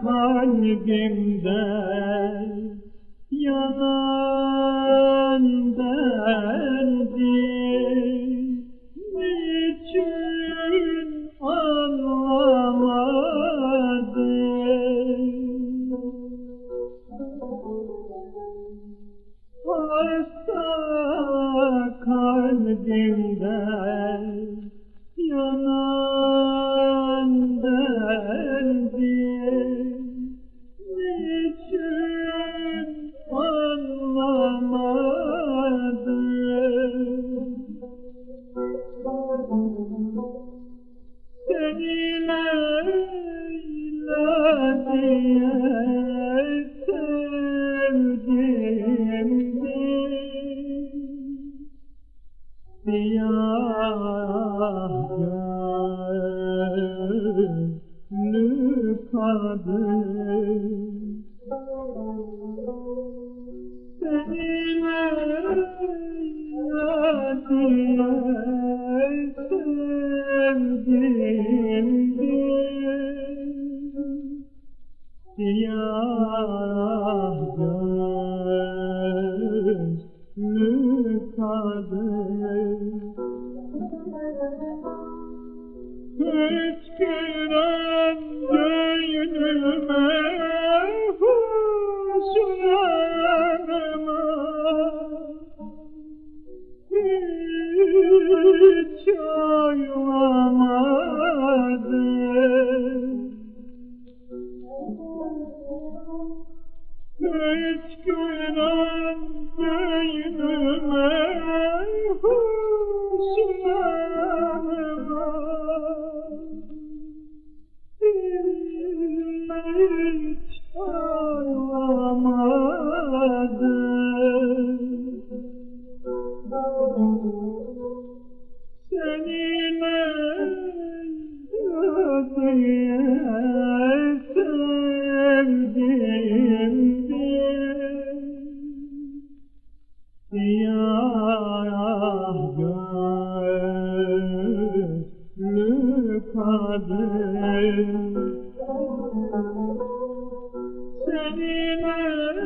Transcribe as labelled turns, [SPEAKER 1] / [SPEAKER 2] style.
[SPEAKER 1] Kalbimde yanan derdim Hasta kalbimden yanan derdim. Niçin anlamadım? Seni Leyla Siyah gözlü kadın Seni Leyla diye sevdimdir Siyah kadın Hiç giren gönlüme hüsranıma Hiç ağlamadım Hiç olmadı Senin öyle